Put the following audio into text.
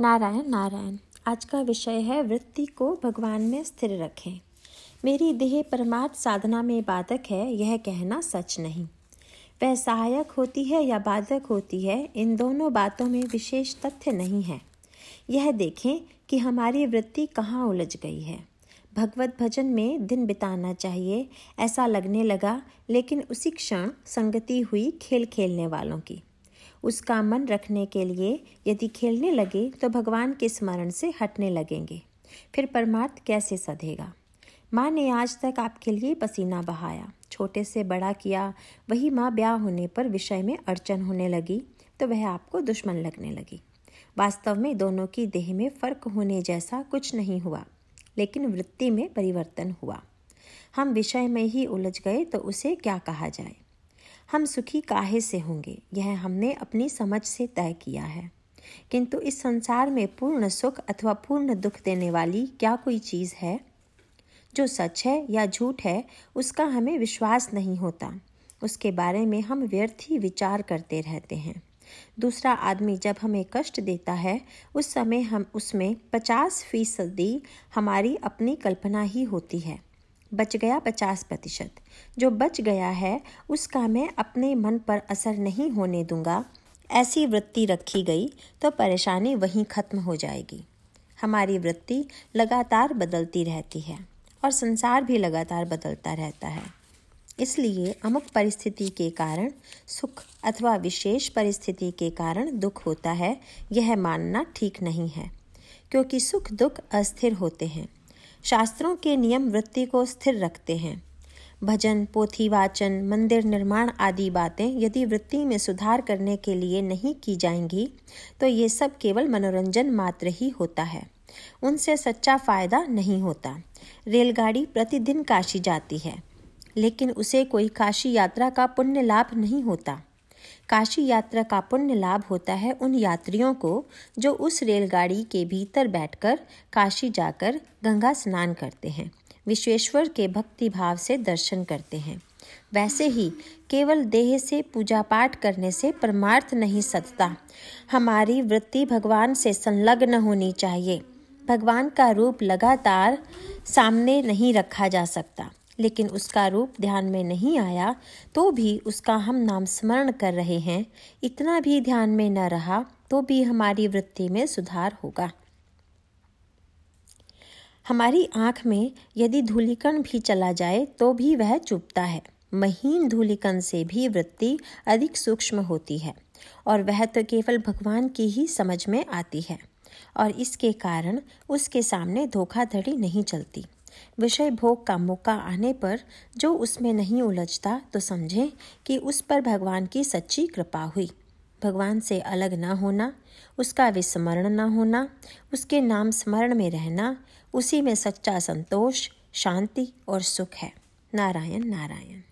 नारायण नारायण, आज का विषय है वृत्ति को भगवान में स्थिर रखें। मेरी देह परमार्थ साधना में बाधक है, यह कहना सच नहीं। वह सहायक होती है या बाधक होती है, इन दोनों बातों में विशेष तथ्य नहीं है। यह देखें कि हमारी वृत्ति कहाँ उलझ गई है। भगवत भजन में दिन बिताना चाहिए, ऐसा लगने लगा, लेकिन उसी क्षण संगति हुई खेल खेलने वालों की। उसका मन रखने के लिए यदि खेलने लगे तो भगवान के स्मरण से हटने लगेंगे। फिर परमार्थ कैसे सधेगा? माँ ने आज तक आपके लिए पसीना बहाया। छोटे से बड़ा किया, वही माँ ब्याह होने पर विषय में अड़चन होने लगी तो वह आपको दुश्मन लगने लगी। वास्तव में दोनों की देह में फ़र्क होने जैसा कुछ नहीं हुआ, लेकिन वृत्ति में परिवर्तन हुआ। हम विषय में ही उलझ गए तो उसे क्या कहा जाए? हम सुखी काहे से होंगे? यह हमने अपनी समझ से तय किया है। किंतु इस संसार में पूर्ण सुख अथवा पूर्ण दुख देने वाली क्या कोई चीज़ है? जो सच है या झूठ है, उसका हमें विश्वास नहीं होता। उसके बारे में हम व्यर्थ ही विचार करते रहते हैं। दूसरा आदमी जब हमें कष्ट देता है, उस समय हम उसमें पचास फ़ीसदी हमारी अपनी कल्पना ही होती है। बच गया पचास प्रतिशत। जो बच गया है, उसका मैं अपने मन पर असर नहीं होने दूँगा। ऐसी वृत्ति रखी गई तो परेशानी वहीं खत्म हो जाएगी। हमारी वृत्ति लगातार बदलती रहती है, और संसार भी लगातार बदलता रहता है। इसलिए अमुक परिस्थिति के कारण, सुख अथवा विशेष परिस्थिति के कारण दुख होता है, यह मानना ठीक नहीं है, क्योंकि सुख दुख अस्थिर होते हैं। शास्त्रों के नियम वृत्ति को स्थिर रखते हैं। भजन, पोथी, वाचन, मंदिर निर्माण आदि बातें यदि वृत्ति में सुधार करने के लिए नहीं की जाएँगी तो ये सब केवल मनोरंजन मात्र ही होता है। उनसे सच्चा फ़ायदा नहीं होता। रेलगाड़ी प्रतिदिन काशी जाती है, लेकिन उसे कोई काशी यात्रा का पुण्य लाभ नहीं होता। काशी यात्रा का पुण्य लाभ होता है उन यात्रियों को जो उस रेलगाड़ी के भीतर बैठकर काशी जाकर गंगा स्नान करते हैं। विश्वेश्वर के भक्ति भाव से दर्शन करते हैं। वैसे ही केवल देह से पूजा पाठ करने से परमार्थ नहीं सजता हमारी वृत्ति भगवान से संलग्न होनी चाहिए। भगवान का रूप लगातार सामने नहीं रखा जा सकता। लेकिन उसका रूप ध्यान में नहीं आया तो भी उसका हम नाम स्मरण कर रहे हैं। इतना भी ध्यान में न रहा तो भी हमारी वृत्ति में सुधार होगा। हमारी आँख में यदि धूलिकण भी चला जाए तो भी वह चुपता है। महीन धूलिकण से भी वृत्ति अधिक सूक्ष्म होती है, और वह तो केवल भगवान की ही समझ में आती है, और इसके कारण उसके सामने धोखाधड़ी नहीं चलती। विषय भोग का मौका आने पर जो उसमें नहीं उलझता तो समझें कि उस पर भगवान की सच्ची कृपा हुई। भगवान से अलग न होना, उसका विस्मरण न होना, उसके नाम स्मरण में रहना, उसी में सच्चा संतोष, शांति और सुख है। नारायण नारायण।